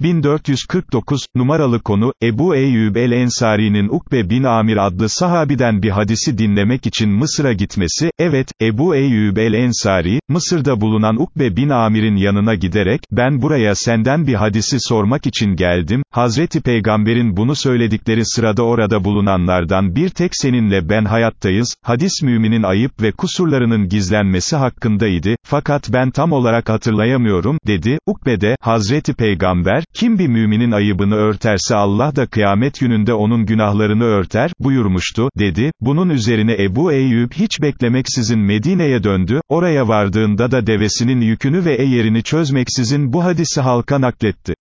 1449, numaralı konu, Ebu Eyyub el-Ensari'nin Ukbe bin Amir adlı sahabiden bir hadisi dinlemek için Mısır'a gitmesi, evet, Ebu Eyyub el-Ensari, Mısır'da bulunan Ukbe bin Amir'in yanına giderek, ben buraya senden bir hadisi sormak için geldim, Hazreti Peygamber'in bunu söyledikleri sırada orada bulunanlardan bir tek seninle ben hayattayız, hadis müminin ayıp ve kusurlarının gizlenmesi hakkındaydı, fakat ben tam olarak hatırlayamıyorum, dedi, Ukbe de, Hazreti Peygamber, kim bir müminin ayıbını örterse Allah da kıyamet gününde onun günahlarını örter, buyurmuştu, dedi, bunun üzerine Ebu Eyyub hiç beklemeksizin Medine'ye döndü, oraya vardığında da devesinin yükünü ve eyerini çözmeksizin bu hadisi halka nakletti.